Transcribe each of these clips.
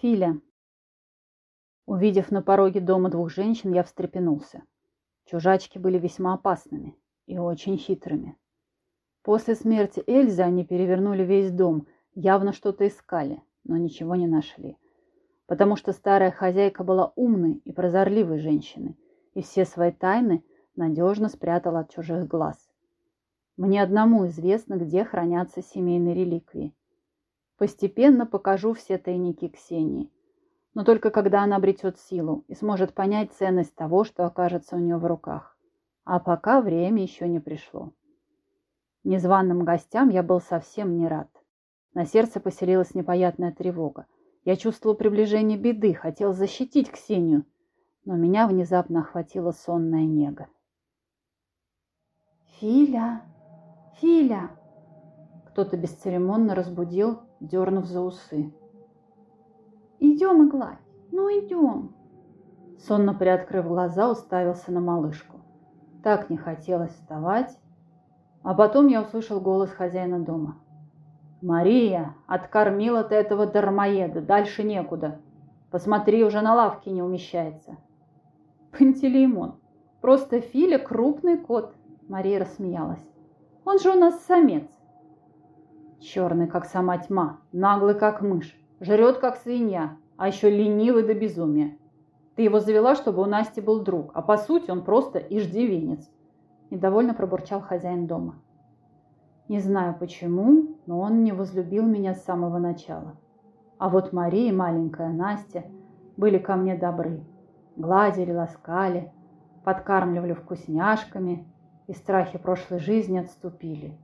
Филя. Увидев на пороге дома двух женщин, я встрепенулся. Чужачки были весьма опасными и очень хитрыми. После смерти Эльзы они перевернули весь дом, явно что-то искали, но ничего не нашли. Потому что старая хозяйка была умной и прозорливой женщиной, и все свои тайны надежно спрятала от чужих глаз. Мне одному известно, где хранятся семейные реликвии. Постепенно покажу все тайники Ксении. Но только когда она обретет силу и сможет понять ценность того, что окажется у нее в руках. А пока время еще не пришло. Незваным гостям я был совсем не рад. На сердце поселилась непонятная тревога. Я чувствовал приближение беды, хотел защитить Ксению, но меня внезапно охватила сонная нега. «Филя! Филя!» Кто-то бесцеремонно разбудил, дернув за усы. «Идем, Иглай, ну идем!» Сонно приоткрыв глаза, уставился на малышку. Так не хотелось вставать. А потом я услышал голос хозяина дома. «Мария, откормила ты этого дармоеда, дальше некуда. Посмотри, уже на лавке не умещается». «Пантелеймон, просто Филя крупный кот», — Мария рассмеялась. «Он же у нас самец. Черный, как сама тьма, наглый, как мышь, жрет, как свинья, а еще ленивый до безумия. Ты его завела, чтобы у Насти был друг, а по сути он просто иждивенец. Недовольно пробурчал хозяин дома. Не знаю почему, но он не возлюбил меня с самого начала. А вот Мария и маленькая Настя были ко мне добры. Гладили, ласкали, подкармливали вкусняшками, и страхи прошлой жизни отступили.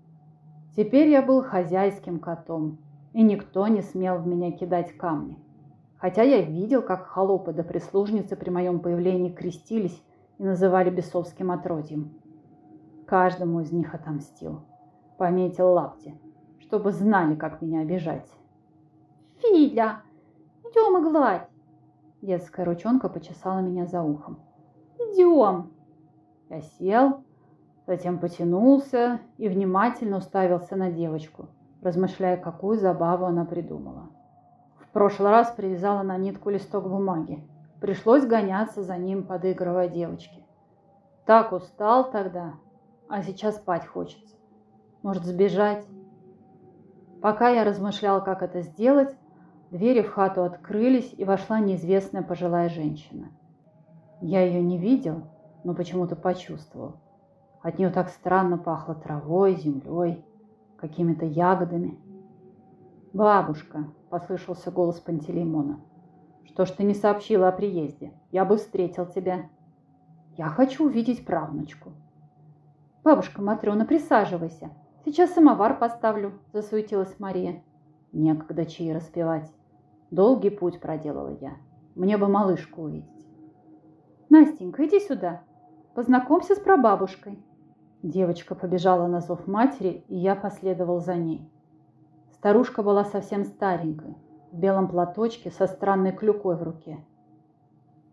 Теперь я был хозяйским котом, и никто не смел в меня кидать камни. Хотя я видел, как холопы да прислужницы при моем появлении крестились и называли бесовским отродьем. Каждому из них отомстил. Пометил лапти, чтобы знали, как меня обижать. «Филя, идем и гладь!» Детская ручонка почесала меня за ухом. «Идем!» Я сел, Затем потянулся и внимательно уставился на девочку, размышляя, какую забаву она придумала. В прошлый раз привязала на нитку листок бумаги. Пришлось гоняться за ним, подыгрывая девочке. Так устал тогда, а сейчас спать хочется. Может, сбежать? Пока я размышлял, как это сделать, двери в хату открылись, и вошла неизвестная пожилая женщина. Я ее не видел, но почему-то почувствовал. От нее так странно пахло травой, землей, какими-то ягодами. «Бабушка!» – послышался голос Пантелеймона. «Что ж ты не сообщила о приезде? Я бы встретил тебя». «Я хочу увидеть правнучку». «Бабушка Матрена, присаживайся. Сейчас самовар поставлю», – засуетилась Мария. «Некогда чаи распевать. Долгий путь проделала я. Мне бы малышку увидеть». «Настенька, иди сюда. Познакомься с прабабушкой», Девочка побежала на зов матери, и я последовал за ней. Старушка была совсем старенькой, в белом платочке со странной клюкой в руке.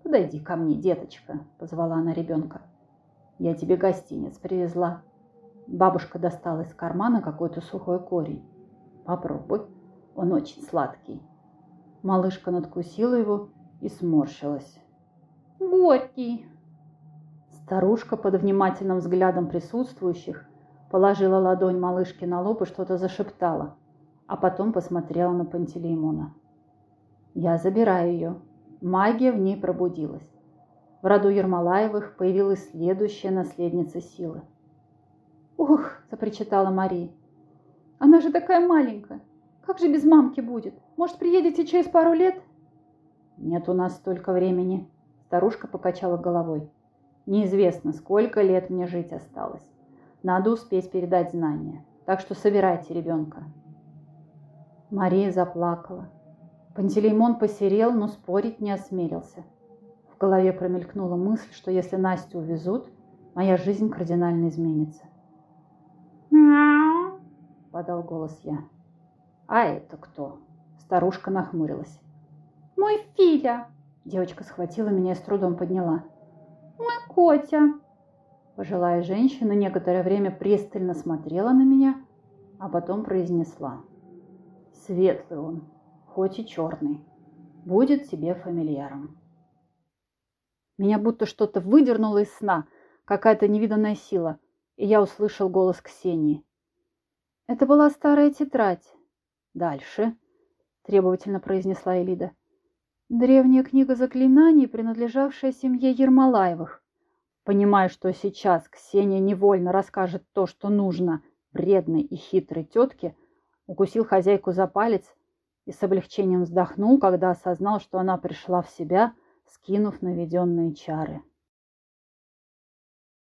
«Подойди ко мне, деточка», — позвала она ребенка. «Я тебе гостиниц привезла». Бабушка достала из кармана какой-то сухой корень. «Попробуй, он очень сладкий». Малышка надкусила его и сморщилась. «Горький», Старушка под внимательным взглядом присутствующих положила ладонь малышки на лоб и что-то зашептала, а потом посмотрела на Пантелеймона. «Я забираю ее». Магия в ней пробудилась. В роду Ермолаевых появилась следующая наследница силы. «Ух!» – запричитала Мария. «Она же такая маленькая! Как же без мамки будет? Может, приедете через пару лет?» «Нет у нас столько времени», – старушка покачала головой. Неизвестно, сколько лет мне жить осталось. Надо успеть передать знания. Так что собирайте ребенка. Мария заплакала. Пантелеймон посерел, но спорить не осмелился. В голове промелькнула мысль, что если Настю увезут, моя жизнь кардинально изменится. «Мяу!» – подал голос я. «А это кто?» – старушка нахмурилась. «Мой Филя!» – девочка схватила меня и с трудом подняла. «Мой Котя!» Пожилая женщина некоторое время пристально смотрела на меня, а потом произнесла. Светлый он, хоть и черный, будет тебе фамильяром. Меня будто что-то выдернуло из сна, какая-то невиданная сила, и я услышал голос Ксении. Это была старая тетрадь. Дальше, требовательно произнесла Элида. Древняя книга заклинаний, принадлежавшая семье Ермолаевых. Понимая, что сейчас Ксения невольно расскажет то, что нужно вредной и хитрой тетке, укусил хозяйку за палец и с облегчением вздохнул, когда осознал, что она пришла в себя, скинув наведенные чары.